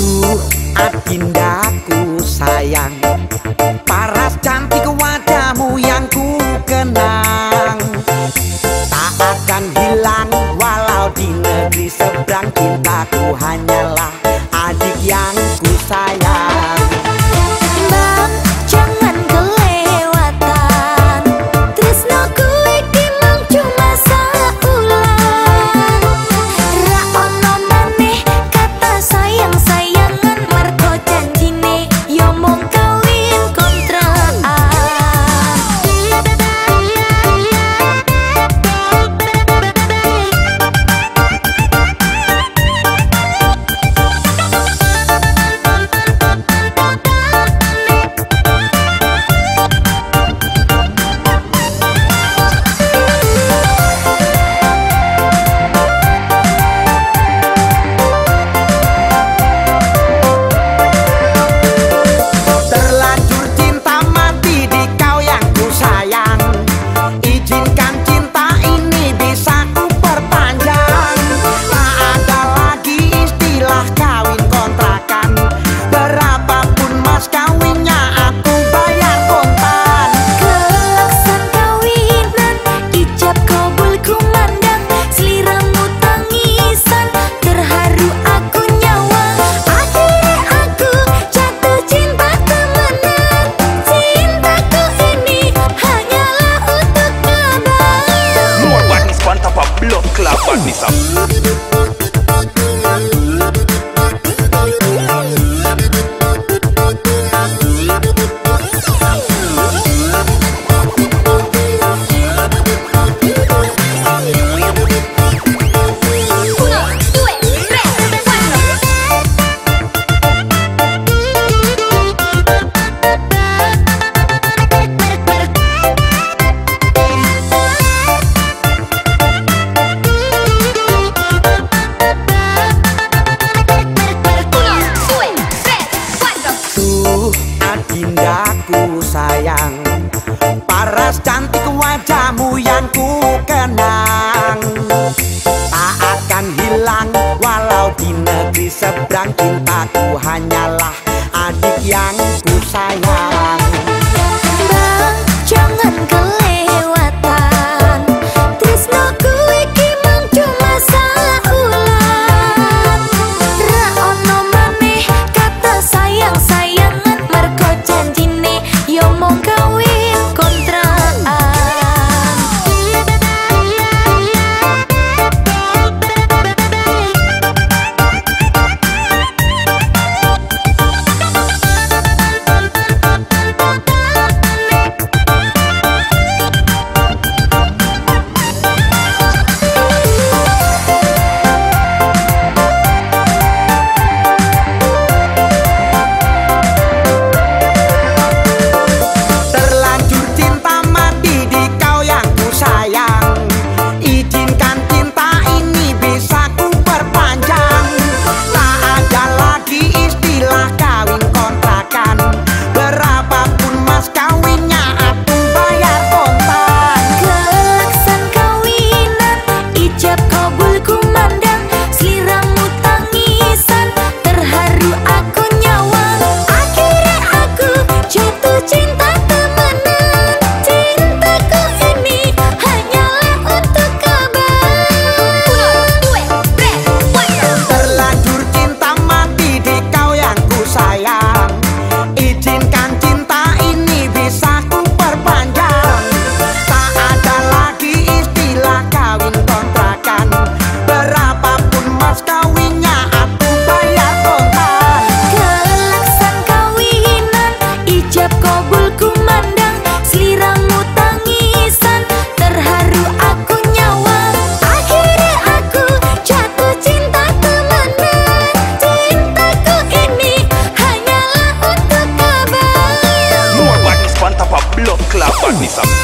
Aduh adindaku sayang. Paras cantik wajahmu yang ku kenang. Tak akan hilang walau di negeri seberang Cintaku hanyalah adik yang Thank you. cantik wajahmu yang ku kenang. Tak akan hilang walau di negeri seberang Cintaku. Hanyalah adik yang ku sayang. Magnifam